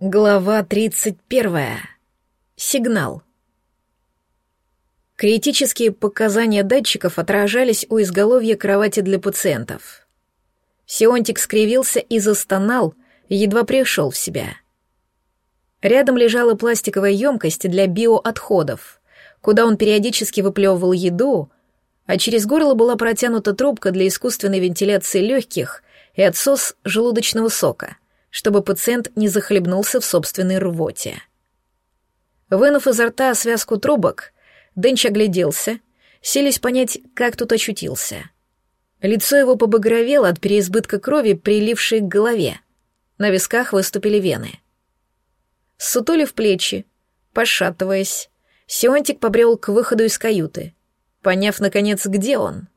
Глава 31. Сигнал. Критические показания датчиков отражались у изголовья кровати для пациентов. Сионтик скривился и застонал, едва пришел в себя. Рядом лежала пластиковая емкость для биоотходов, куда он периодически выплевывал еду, а через горло была протянута трубка для искусственной вентиляции легких и отсос желудочного сока — чтобы пациент не захлебнулся в собственной рвоте. Вынув изо рта связку трубок, Дэнч огляделся, селись понять, как тут очутился. Лицо его побагровело от переизбытка крови, прилившей к голове. На висках выступили вены. Сутулив плечи, пошатываясь, Сионтик побрел к выходу из каюты, поняв, наконец, где он.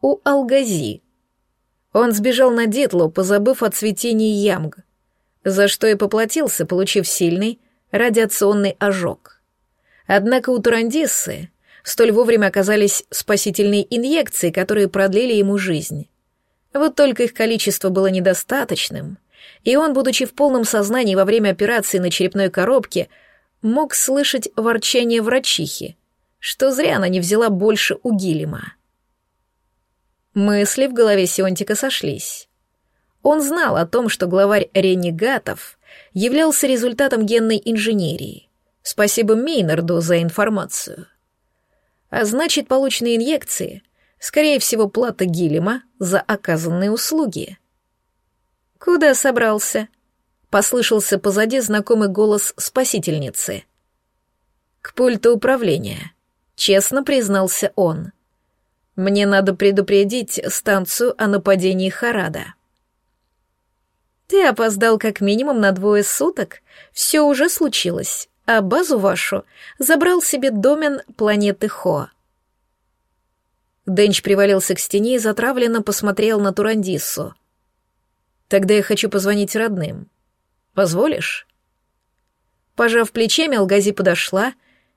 У Алгази, он сбежал на Дитлу, позабыв о цветении ямг, за что и поплатился, получив сильный радиационный ожог. Однако у Турандиссы столь вовремя оказались спасительные инъекции, которые продлили ему жизнь. Вот только их количество было недостаточным, и он, будучи в полном сознании во время операции на черепной коробке, мог слышать ворчание врачихи, что зря она не взяла больше у Гилема. Мысли в голове Сионтика сошлись. Он знал о том, что главарь ренегатов являлся результатом генной инженерии. Спасибо Мейнарду за информацию. А значит, полученные инъекции, скорее всего, плата Гилема за оказанные услуги. «Куда собрался?» — послышался позади знакомый голос спасительницы. «К пульту управления», — честно признался он. Мне надо предупредить станцию о нападении Харада. Ты опоздал как минимум на двое суток. Все уже случилось, а базу вашу забрал себе домен планеты Хо. Денч привалился к стене и затравленно посмотрел на Турандису. «Тогда я хочу позвонить родным. Позволишь?» Пожав плечами, Алгази подошла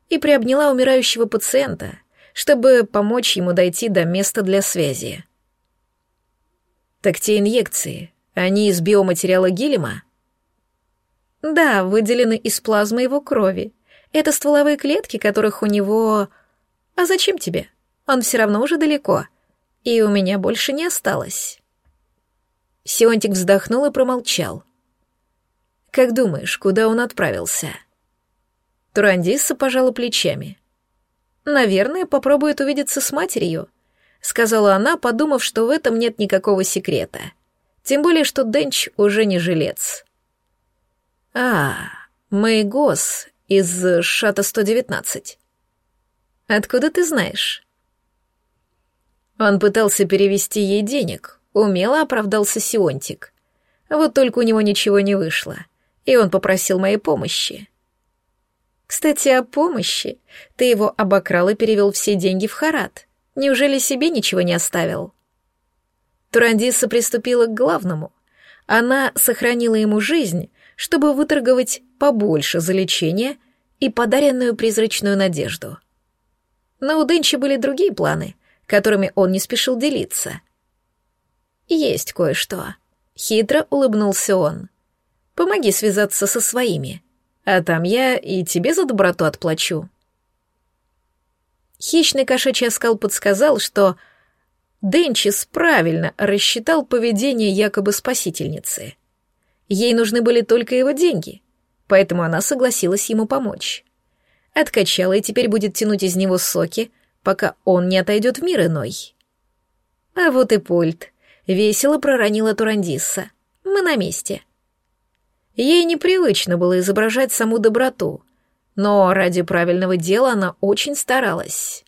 и приобняла умирающего пациента, чтобы помочь ему дойти до места для связи. Так те инъекции, они из биоматериала Гиллима? Да, выделены из плазмы его крови. Это стволовые клетки, которых у него... А зачем тебе? Он все равно уже далеко. И у меня больше не осталось. Сионтик вздохнул и промолчал. «Как думаешь, куда он отправился?» Турандиса пожала плечами. «Наверное, попробует увидеться с матерью», — сказала она, подумав, что в этом нет никакого секрета. Тем более, что Денч уже не жилец. «А, Мэйгос из Шата-119. Откуда ты знаешь?» Он пытался перевести ей денег, умело оправдался Сионтик. Вот только у него ничего не вышло, и он попросил моей помощи. Кстати, о помощи. Ты его обокрал и перевел все деньги в Харат. Неужели себе ничего не оставил? Турандиса приступила к главному. Она сохранила ему жизнь, чтобы выторговать побольше за лечение и подаренную призрачную надежду. Но у Дэнчи были другие планы, которыми он не спешил делиться. «Есть кое-что», — хитро улыбнулся он. «Помоги связаться со своими а там я и тебе за доброту отплачу. Хищный кошачий оскал подсказал, что Денчис правильно рассчитал поведение якобы спасительницы. Ей нужны были только его деньги, поэтому она согласилась ему помочь. Откачала и теперь будет тянуть из него соки, пока он не отойдет в мир иной. А вот и пульт. Весело проронила Турандисса. Мы на месте. — Ей непривычно было изображать саму доброту, но ради правильного дела она очень старалась.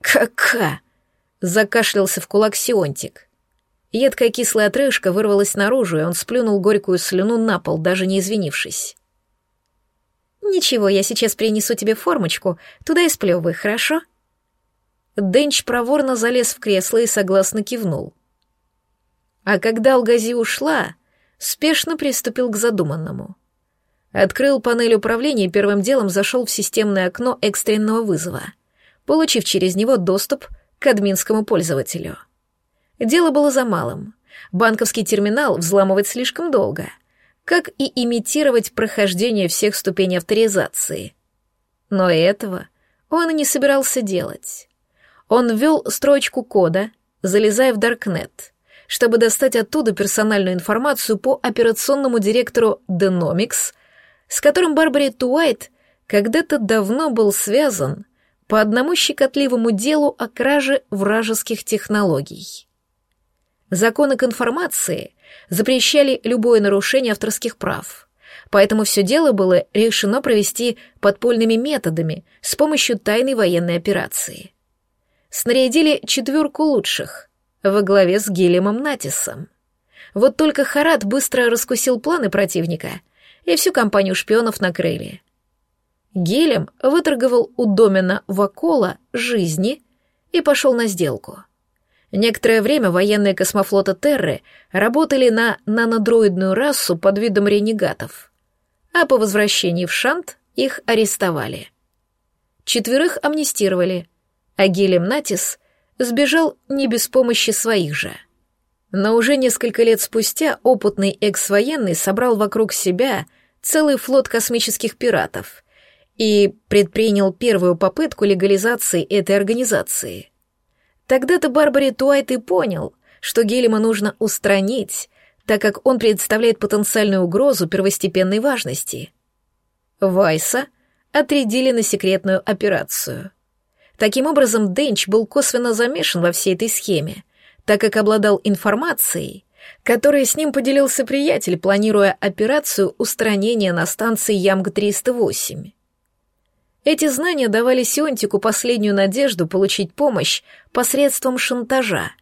«Кака!» — закашлялся в кулак Сионтик. Едкая кислая отрыжка вырвалась наружу, и он сплюнул горькую слюну на пол, даже не извинившись. «Ничего, я сейчас принесу тебе формочку, туда и сплёвывай, хорошо?» Денч проворно залез в кресло и согласно кивнул. А когда Алгази ушла, спешно приступил к задуманному. Открыл панель управления и первым делом зашел в системное окно экстренного вызова, получив через него доступ к админскому пользователю. Дело было за малым. Банковский терминал взламывать слишком долго. как и имитировать прохождение всех ступеней авторизации. Но этого он и не собирался делать. Он ввел строчку кода, залезая в Даркнет, чтобы достать оттуда персональную информацию по операционному директору Denomics, с которым Барбари Туайт когда-то давно был связан по одному щекотливому делу о краже вражеских технологий. Законы к информации запрещали любое нарушение авторских прав, поэтому все дело было решено провести подпольными методами с помощью тайной военной операции. Снарядили четверку лучших во главе с Гилемом Натисом. Вот только Харат быстро раскусил планы противника, и всю компанию шпионов накрыли. Гелем выторговал у Домина Вакола жизни и пошел на сделку. Некоторое время военные космофлота Терры работали на нанодроидную расу под видом ренегатов, а по возвращении в Шант их арестовали. Четверых амнистировали, а Гелем Натис сбежал не без помощи своих же. Но уже несколько лет спустя опытный экс-военный собрал вокруг себя целый флот космических пиратов — и предпринял первую попытку легализации этой организации. Тогда-то Барбари Туайт и понял, что Гелема нужно устранить, так как он представляет потенциальную угрозу первостепенной важности. Вайса отрядили на секретную операцию. Таким образом, Денч был косвенно замешан во всей этой схеме, так как обладал информацией, которой с ним поделился приятель, планируя операцию устранения на станции Ямг-308. Эти знания давали Сионтику последнюю надежду получить помощь посредством шантажа.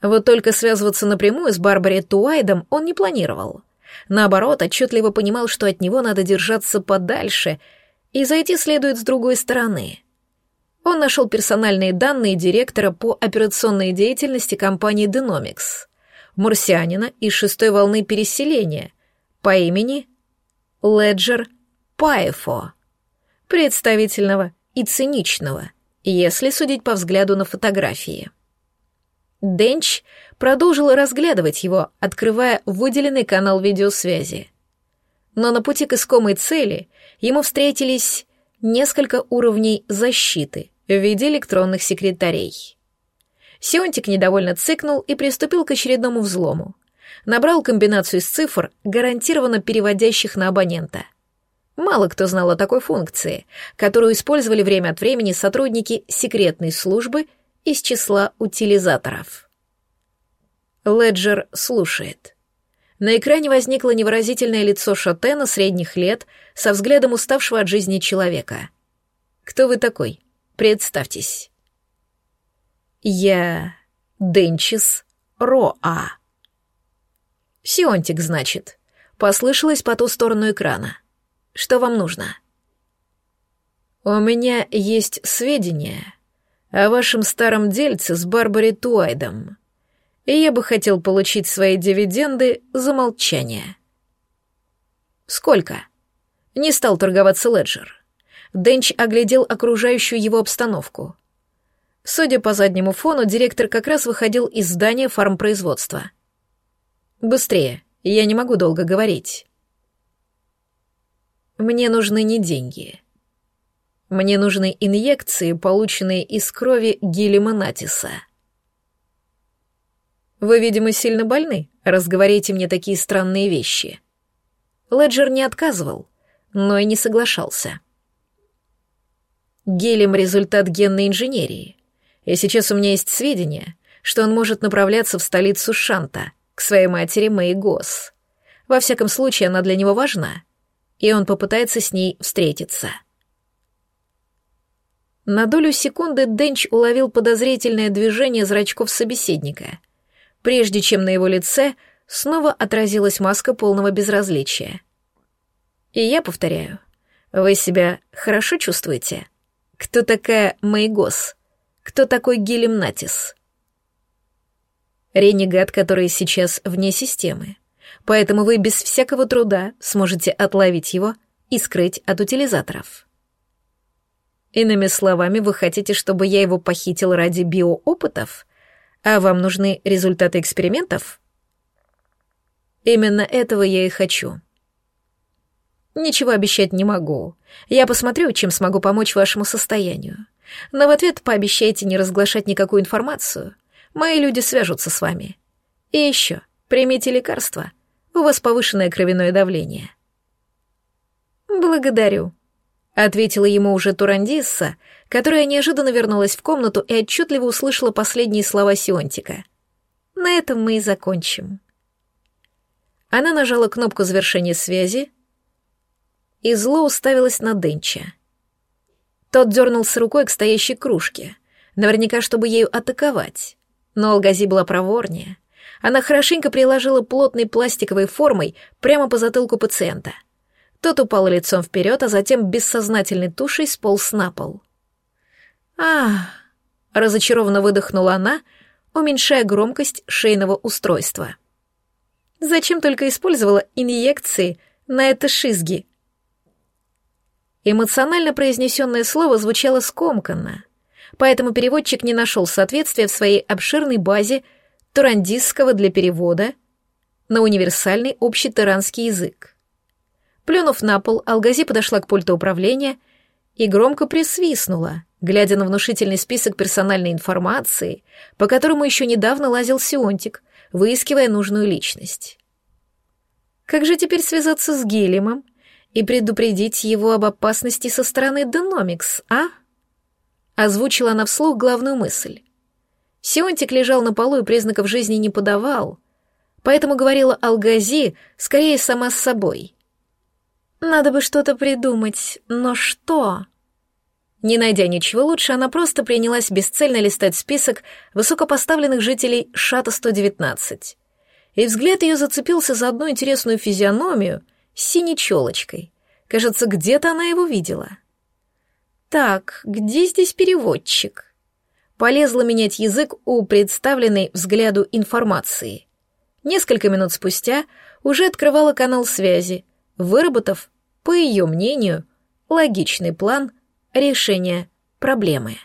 Вот только связываться напрямую с Барбари Туайдом он не планировал. Наоборот, отчетливо понимал, что от него надо держаться подальше, и зайти следует с другой стороны. Он нашел персональные данные директора по операционной деятельности компании Denomics, марсианина из шестой волны переселения по имени Леджер Паефо представительного и циничного, если судить по взгляду на фотографии. Денч продолжил разглядывать его, открывая выделенный канал видеосвязи. Но на пути к искомой цели ему встретились несколько уровней защиты в виде электронных секретарей. Сионтик недовольно цыкнул и приступил к очередному взлому. Набрал комбинацию из цифр, гарантированно переводящих на абонента — Мало кто знал о такой функции, которую использовали время от времени сотрудники секретной службы из числа утилизаторов. Леджер слушает. На экране возникло невыразительное лицо Шатена средних лет со взглядом уставшего от жизни человека. «Кто вы такой? Представьтесь». «Я Денчис Роа». «Сионтик, значит», — послышалось по ту сторону экрана. Что вам нужно?» «У меня есть сведения о вашем старом дельце с Барбари Туайдом, и я бы хотел получить свои дивиденды за молчание». «Сколько?» Не стал торговаться Леджер. Денч оглядел окружающую его обстановку. Судя по заднему фону, директор как раз выходил из здания фармпроизводства. «Быстрее, я не могу долго говорить». Мне нужны не деньги. Мне нужны инъекции, полученные из крови Натиса. Вы, видимо, сильно больны, раз говорите мне такие странные вещи. Леджер не отказывал, но и не соглашался. Гелем — результат генной инженерии, и сейчас у меня есть сведения, что он может направляться в столицу Шанта, к своей матери Мэй Гос. Во всяком случае, она для него важна — и он попытается с ней встретиться. На долю секунды Денч уловил подозрительное движение зрачков собеседника, прежде чем на его лице снова отразилась маска полного безразличия. И я повторяю, вы себя хорошо чувствуете? Кто такая Мэйгос? Кто такой Гилем Натис? Ренегат, который сейчас вне системы поэтому вы без всякого труда сможете отловить его и скрыть от утилизаторов. Иными словами, вы хотите, чтобы я его похитил ради биоопытов, а вам нужны результаты экспериментов? Именно этого я и хочу. Ничего обещать не могу. Я посмотрю, чем смогу помочь вашему состоянию. Но в ответ пообещайте не разглашать никакую информацию. Мои люди свяжутся с вами. И еще, примите лекарства. У вас повышенное кровяное давление. Благодарю, ответила ему уже Турандисса, которая неожиданно вернулась в комнату и отчетливо услышала последние слова Сионтика. На этом мы и закончим. Она нажала кнопку завершения связи, и зло уставилась на Денча. Тот дернулся рукой к стоящей кружке, наверняка, чтобы ею атаковать. Но Алгази была проворнее. Она хорошенько приложила плотной пластиковой формой прямо по затылку пациента. Тот упал лицом вперед, а затем бессознательной тушей сполз на пол. «Ах!» — разочарованно выдохнула она, уменьшая громкость шейного устройства. «Зачем только использовала инъекции на это шизги?» Эмоционально произнесенное слово звучало скомканно, поэтому переводчик не нашел соответствия в своей обширной базе турандистского для перевода на универсальный общий таранский язык. Плюнув на пол, Алгази подошла к пульту управления и громко присвистнула, глядя на внушительный список персональной информации, по которому еще недавно лазил Сионтик, выискивая нужную личность. Как же теперь связаться с Гелемом и предупредить его об опасности со стороны Деномикс, а? Озвучила она вслух главную мысль. Сионтик лежал на полу и признаков жизни не подавал, поэтому говорила Алгази скорее сама с собой. «Надо бы что-то придумать, но что?» Не найдя ничего лучше, она просто принялась бесцельно листать список высокопоставленных жителей Шата-119. И взгляд ее зацепился за одну интересную физиономию — синей челочкой. Кажется, где-то она его видела. Так, где здесь переводчик? Полезла менять язык у представленной взгляду информации. Несколько минут спустя уже открывала канал связи, выработав, по ее мнению, логичный план решения проблемы.